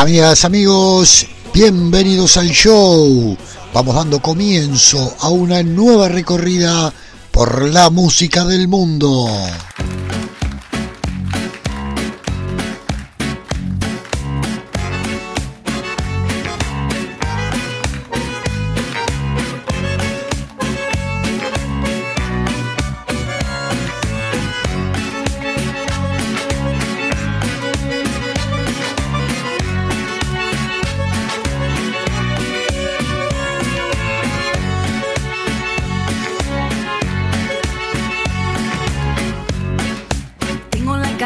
Amigas, amigos, bienvenidos al show. Vamos dando comienzo a una nueva recorrida por la música del mundo.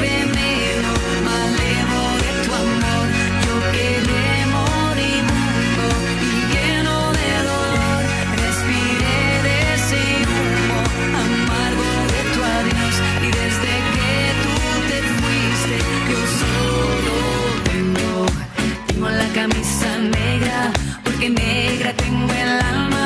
Veme lo más de tu amor, yo quedé morimundo y lleno de dolor, respire de su humo, amargo de tu adiós, y desde que tú te fuiste, yo solo tengo, tengo la camisa negra, porque negra tengo el amor.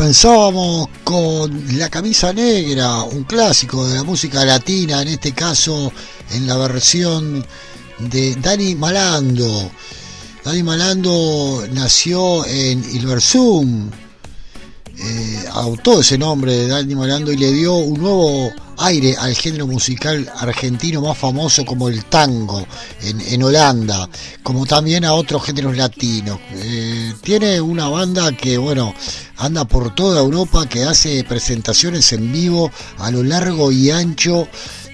Comenzábamos con La Camisa Negra, un clásico de la música latina, en este caso en la versión de Dani Malando. Dani Malando nació en Ilversum, eh, ese nombre de Dani Malando y le dio un nuevo aire al género musical argentino más famoso como el tango en, Holanda, como también a otros géneros latinos. Eh, tiene una banda que, bueno, anda por toda Europa, que hace presentaciones en vivo a lo largo y ancho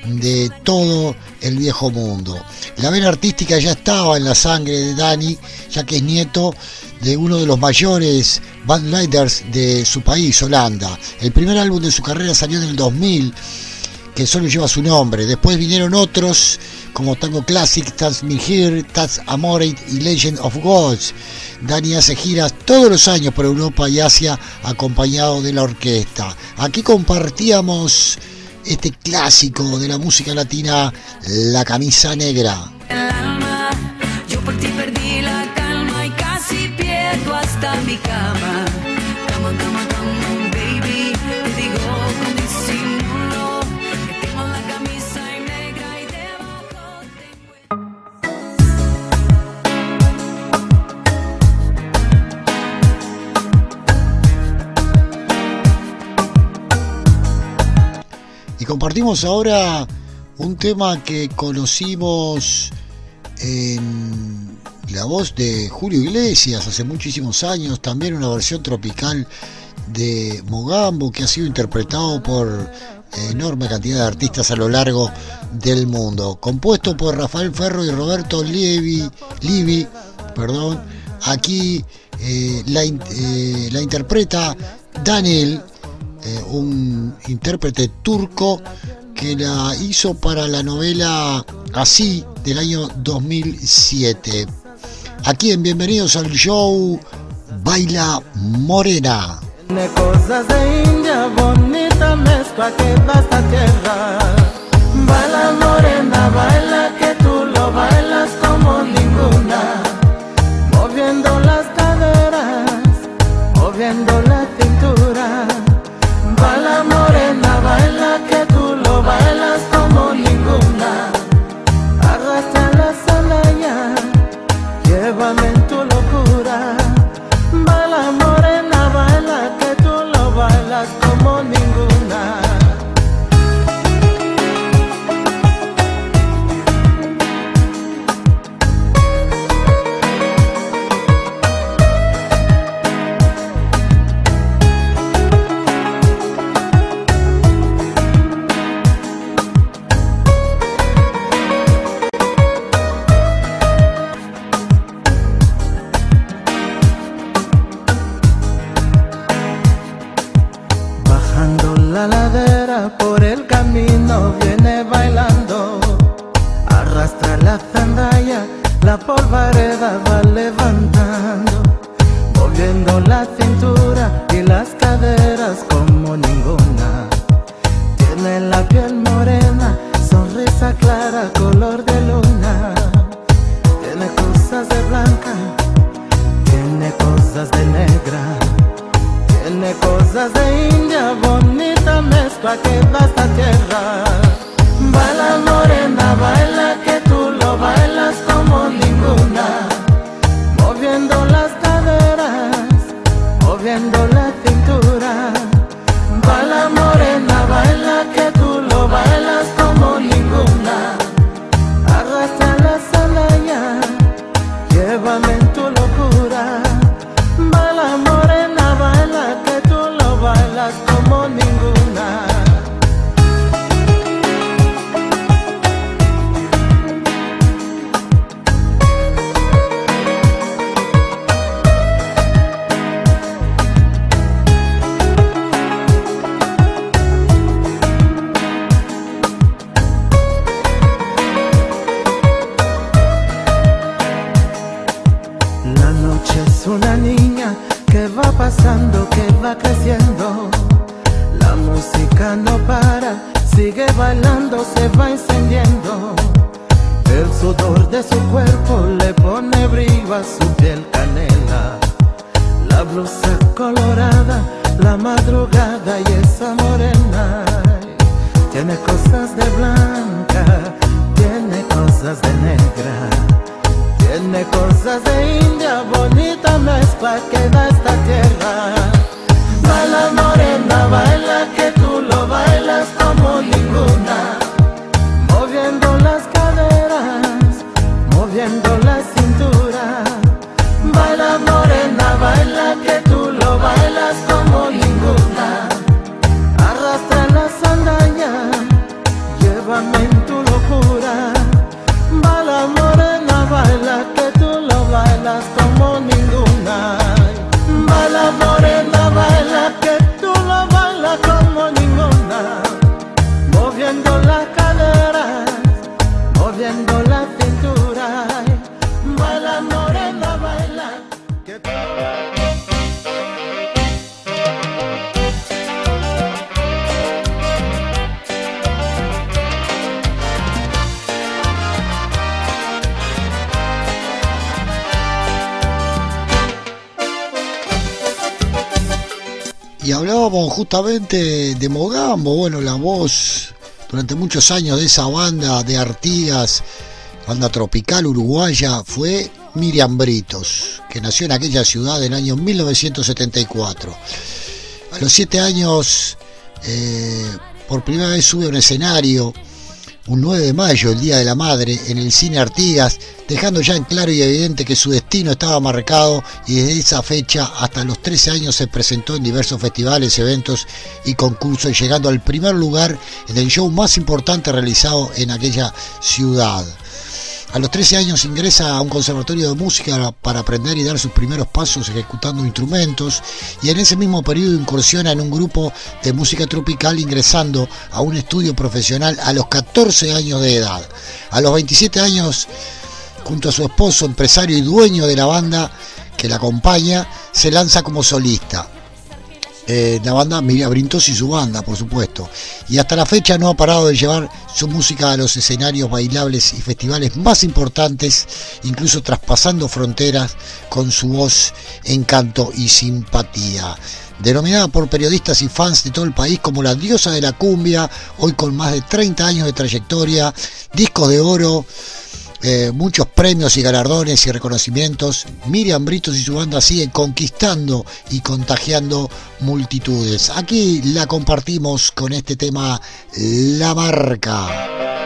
de todo el viejo mundo. La vena artística ya estaba en la sangre de Dani, ya que es nieto de uno de los mayores bandleaders de su país, Holanda. El primer álbum de su carrera salió en el 2000 que solo lleva su nombre. Después vinieron otros como Tango Classic, Tats Me Here, Tats Amore y Legend of Gods. Dani hace giras todos los años por Europa y Asia acompañado de la orquesta. Aquí compartíamos este clásico de la música latina, La Camisa Negra está mi cama. Cama, cama, cama, baby. Te digo con disimulo que tengo la camisa y negra y debajo tengo. Y compartimos ahora un tema que conocimos en la voz de Julio Iglesias hace muchísimos años, también una versión tropical de Mogambo que ha sido interpretado por enorme cantidad de artistas a lo largo del mundo, compuesto por Rafael Ferro y Roberto Lievi, Livi, perdón, aquí eh, eh, la, interpreta Daniel, eh, un intérprete turco que la hizo para la novela Así del año 2007 aquí en Bienvenidos al Show Baila Morena. Tiene cosas de India, bonita mezcla que basta tierra. Baila morena, baila que justamente de Mogambo, bueno, la voz durante muchos años de esa banda de Artigas, banda tropical uruguaya, fue Miriam Britos, que nació en aquella ciudad en el año 1974. A los siete años, eh, por primera vez sube a un escenario un 9 de mayo, el Día de la Madre, en el cine Artigas, dejando ya en claro y evidente que su destino estaba marcado y desde esa fecha hasta los 13 años se presentó en diversos festivales, eventos y concursos, llegando al primer lugar en el show más importante realizado en aquella ciudad. A los 13 años ingresa a un conservatorio de música para aprender y dar sus primeros pasos ejecutando instrumentos y en ese mismo periodo incursiona en un grupo de música tropical ingresando a un estudio profesional a los 14 años de edad. A los 27 años, junto a su esposo, empresario y dueño de la banda que la acompaña, se lanza como solista. Eh, la banda Miriam Brintos y su banda, por supuesto. Y hasta la fecha no ha parado de llevar su música a los escenarios bailables y festivales más importantes, incluso traspasando fronteras con su voz, encanto y simpatía. Denominada por periodistas y fans de todo el país como la diosa de la cumbia, hoy con más de 30 años de trayectoria, discos de oro, eh, muchos premios y galardones y reconocimientos, Miriam Britos y su banda siguen conquistando y contagiando multitudes. Aquí la compartimos con este tema La Marca.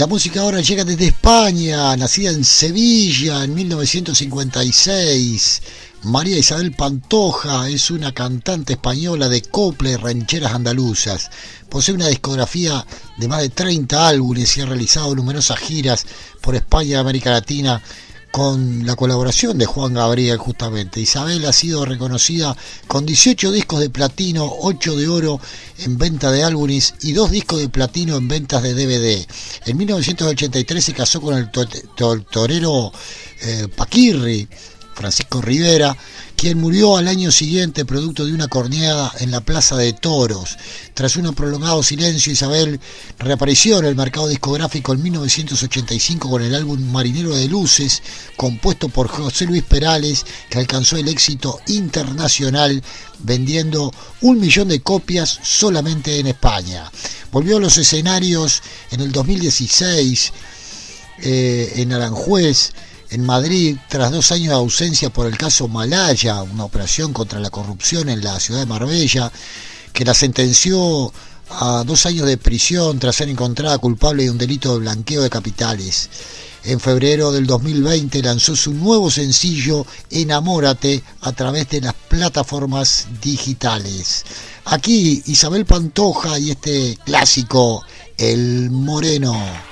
La música ahora llega desde España, nacida en Sevilla en 1956. María Isabel Pantoja es una cantante española de cople y rancheras andaluzas. Posee una discografía de más de 30 álbumes y ha realizado numerosas giras por España y América Latina con la colaboración de Juan Gabriel justamente. Isabel ha sido reconocida con 18 discos de platino, 8 de oro en venta de álbumes y 2 discos de platino en ventas de DVD. En 1983 se casó con el torero eh, Paquirri, Francisco Rivera, quien murió al año siguiente producto de una corneada en la Plaza de Toros. Tras un prolongado silencio, Isabel reapareció en el mercado discográfico en 1985 con el álbum Marinero de Luces, compuesto por José Luis Perales, que alcanzó el éxito internacional vendiendo un millón de copias solamente en España. Volvió a los escenarios en el 2016 eh, en Aranjuez en Madrid, tras dos años de ausencia por el caso Malaya, una operación contra la corrupción en la ciudad de Marbella, que la sentenció a dos años de prisión tras ser encontrada culpable de un delito de blanqueo de capitales. En febrero del 2020 lanzó su nuevo sencillo Enamórate a través de las plataformas digitales. Aquí Isabel Pantoja y este clásico El Moreno.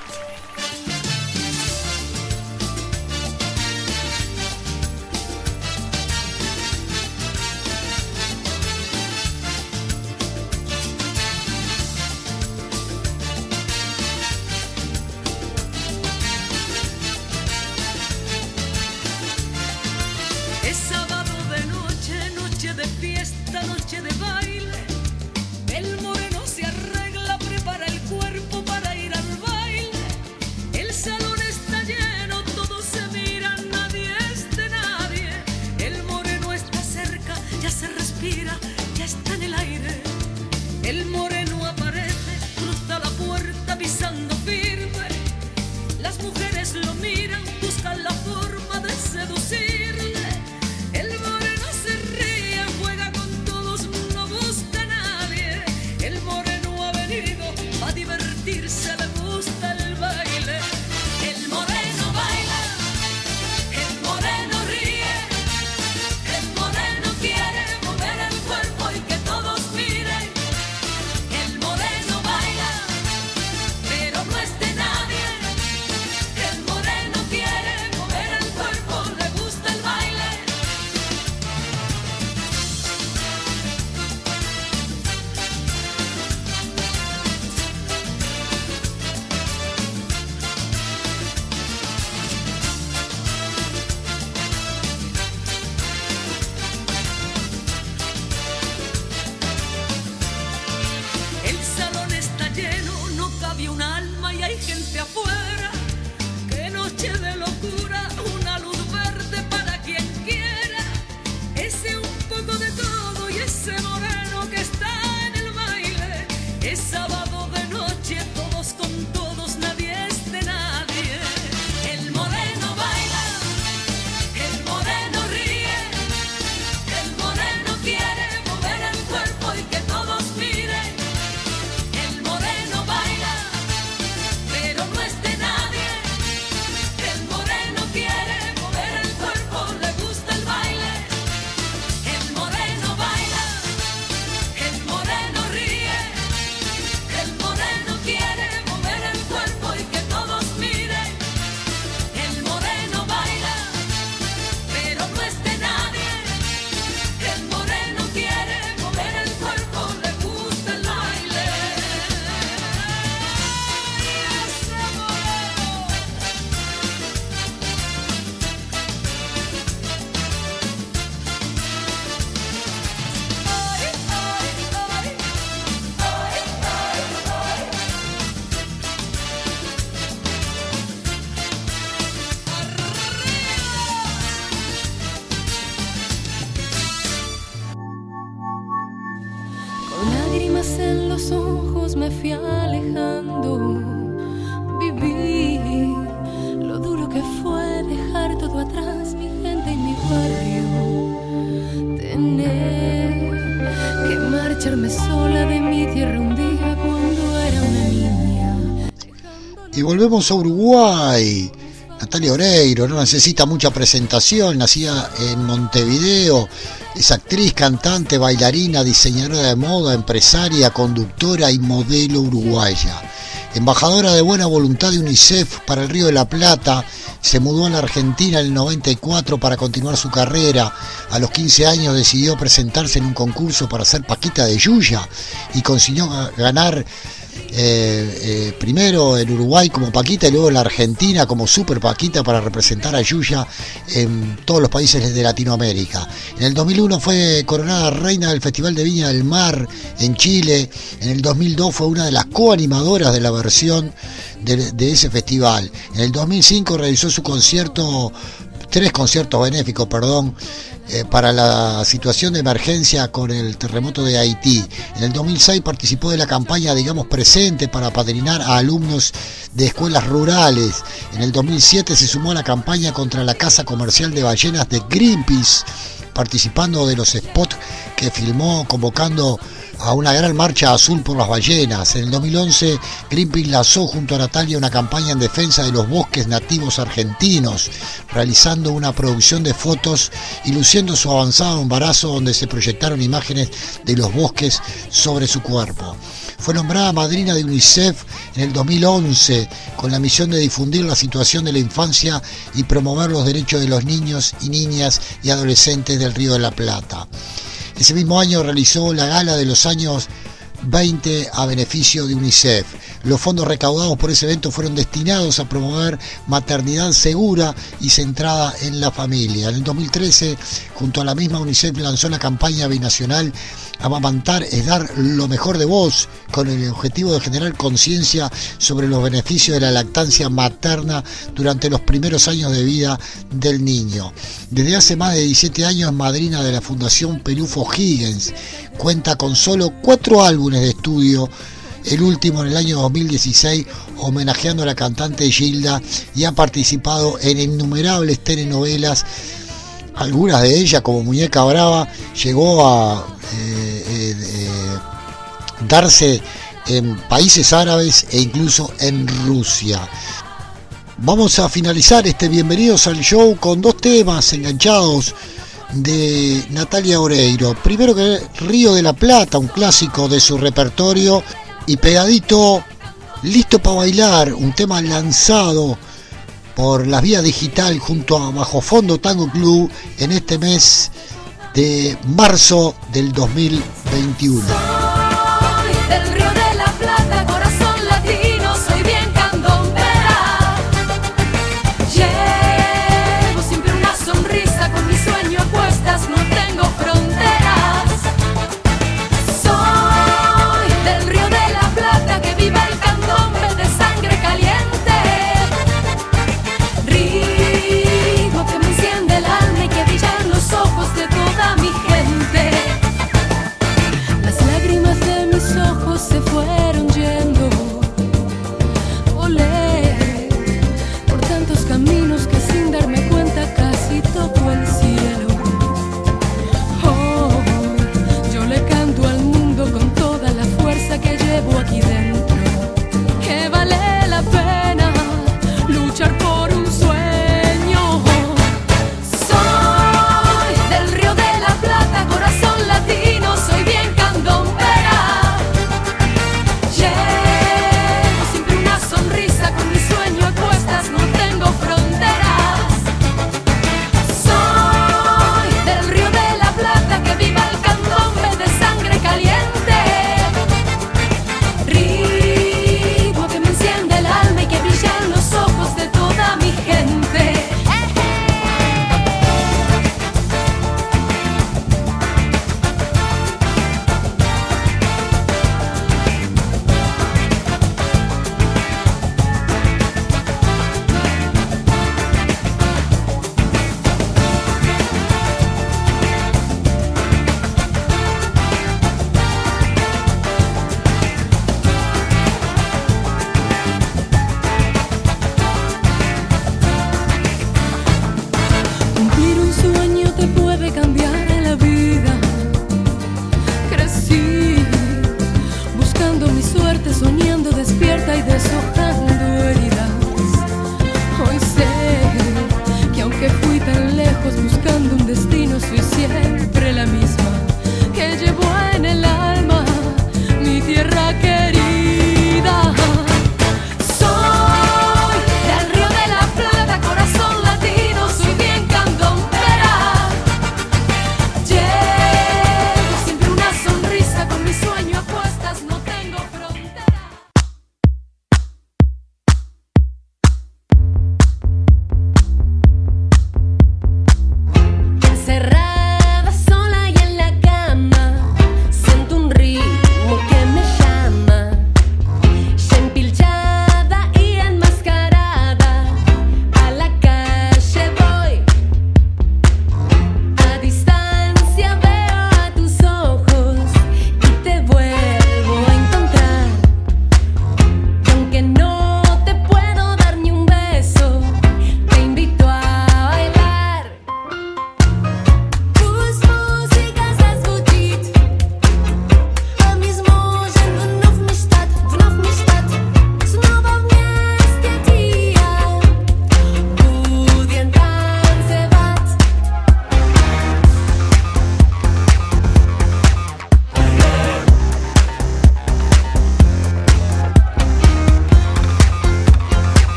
respira, ya está en el aire. El moreno Y volvemos a Uruguay. Natalia Oreiro, no necesita mucha presentación, nacida en Montevideo, es actriz, cantante, bailarina, diseñadora de moda, empresaria, conductora y modelo uruguaya. Embajadora de buena voluntad de UNICEF para el Río de la Plata, se mudó a la Argentina en el 94 para continuar su carrera. A los 15 años decidió presentarse en un concurso para ser Paquita de Yuya y consiguió ganar eh, eh, primero en Uruguay como Paquita y luego en la Argentina como Super Paquita para representar a Yuya en todos los países de Latinoamérica. En el 2001 fue coronada reina del Festival de Viña del Mar en Chile. En el 2002 fue una de las coanimadoras de la versión de, de ese festival. En el 2005 realizó su concierto tres conciertos benéficos, perdón, eh, para la situación de emergencia con el terremoto de Haití. En el 2006 participó de la campaña Digamos Presente para padrinar a alumnos de escuelas rurales. En el 2007 se sumó a la campaña contra la casa comercial de ballenas de Greenpeace, participando de los spots que filmó convocando a una gran marcha azul por las ballenas. En el 2011, Greenpeace lanzó junto a Natalia una campaña en defensa de los bosques nativos argentinos, realizando una producción de fotos y luciendo su avanzado embarazo donde se proyectaron imágenes de los bosques sobre su cuerpo. Fue nombrada madrina de UNICEF en el 2011 con la misión de difundir la situación de la infancia y promover los derechos de los niños y niñas y adolescentes Río de la Plata. Ese mismo año realizó la gala de los años 20 a beneficio de UNICEF. Los fondos recaudados por ese evento fueron destinados a promover maternidad segura y centrada en la familia. En el 2013, junto a la misma UNICEF, lanzó la campaña binacional Amamantar es dar lo mejor de vos, con el objetivo de generar conciencia sobre los beneficios de la lactancia materna durante los primeros años de vida del niño. Desde hace más de 17 años es madrina de la Fundación Pelufo Higgins. Cuenta con solo cuatro álbumes de estudio el último en el año 2016 homenajeando a la cantante Gilda y ha participado en innumerables telenovelas, algunas de ellas como Muñeca Brava llegó a eh, eh, eh, darse en países árabes e incluso en Rusia. Vamos a finalizar este Bienvenidos al Show con dos temas enganchados de Natalia Oreiro. Primero que Río de la Plata, un clásico de su repertorio, y pegadito, listo para bailar, un tema lanzado por las vías digital junto a Bajo Fondo Tango Club en este mes de marzo del 2021.